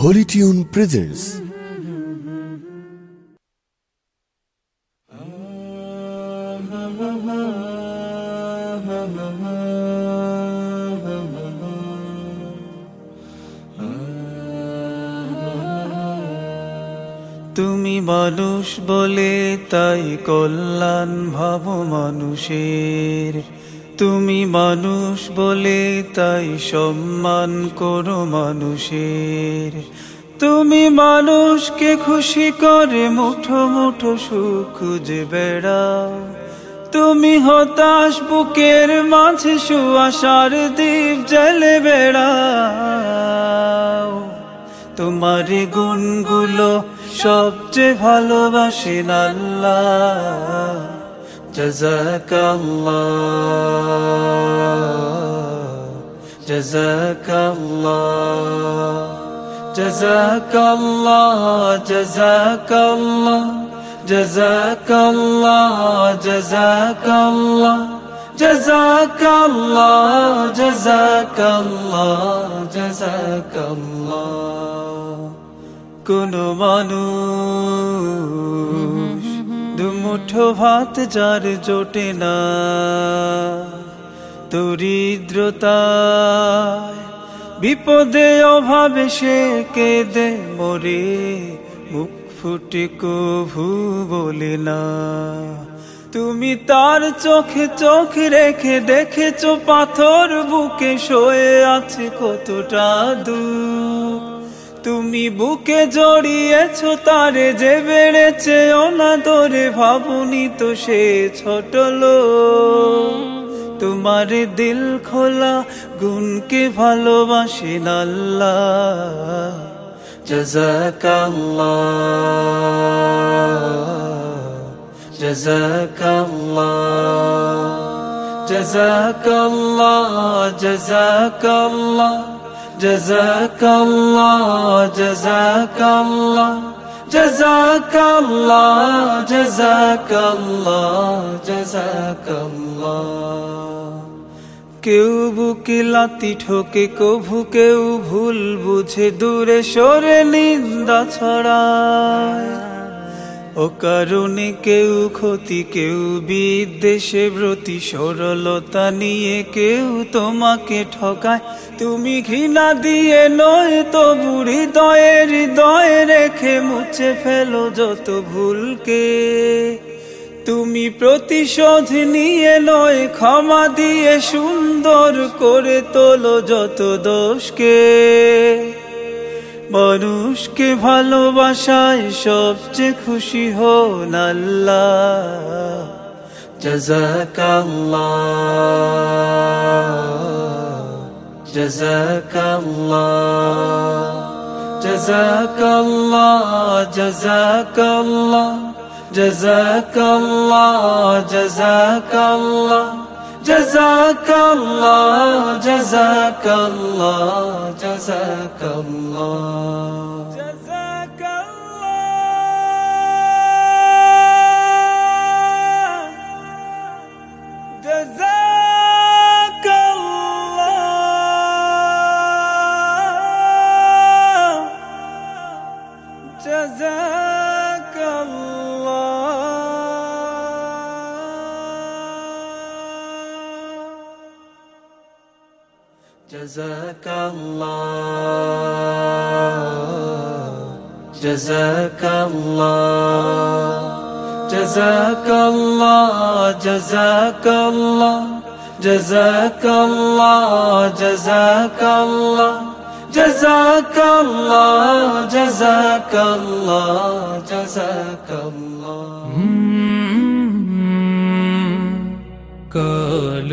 Tune presents তুমি মানুষ বলে তাই কল্যাণ ভাব মানুষের। তুমি মানুষ বলে তাই সম্মান করো মানুষের। তুমি মানুষকে খুশি করে মুঠো মুঠো সুখ খুঁজে বেড়াও তুমি হতাশ বুকের মাঝে সুয়াশার দ্বীপ জেলে বেড়াও তোমার গুণগুলো সবচেয়ে ভালোবাসেন আল্লাহ। জাজাকাল্লাহ জাজাকাল্লাহ জাজাকাল্লাহ জাজাকাল্লাহ জাজাকাল্লাহ জাজাকাল্লাহ জাজাকাল্লাহ জাজাকাল্লাহ জাজাকাল্লাহ কোন মানুষ দুমুঠো ভাত যার জোটে না, দরিদ্রতায় বিপদে অভাবে সে কেঁদে মরে, মুখ ফুটে কভু বলে না। তুমি তার চোখে চোখ রেখে দেখেছ পাথর বুকে শোয়ে আছে কতটা দূর। তুমি বুকে জড়িয়েছ, তারে যে বেড়েছে অনাদরে, ভাবুনি তো সে ছোট তোমার দিল খোলা, গুণকে ভালোবাসেন আল্লাহ জাজাকাল্লাহ জাজাকাল্লাহ জাজাকাল্লাহ জাজাকাল্লাহ جزاك الله جزاك الله جزاك الله جزاك الله جزاك الله কেউ বুকে লাতি ঠোকে কভু কেউ ভুল বুঝে দূরে সরে নিন্দা ছড়ায় ও কারণে কেউ, ক্ষতি কেউ, বিদ্বেষে ব্রতি, সরলতা নিয়ে কেউ তোমাকে ঠকায়। তুমি ঘৃণা দিয়ে নয় তো বুড়ি দয়ে হৃদয়ে রেখে মুছে ফেলো যত ভুলকে। তুমি প্রতিশোধ নিয়ে নয়, ক্ষমা দিয়ে সুন্দর করে তোলো যত দোষকে। মানুষকে ভালোবাসায় সবচেয়ে খুশি হন আল্লাহ। জাজাকাল্লাহ জাজাকাল্লাহ জাজাকাল্লাহ জাজাকাল্লাহ জাজাকাল্লাহ জাজাকাল্লাহ جزاك الله جزاك الله جزاك الله جزاك الله جزاك الله جزاك الله جزاك الله جزاك الله جزاك الله جزاك الله جزاك الله جزاك الله جزاك الله جزاك الله جزاك الله কাল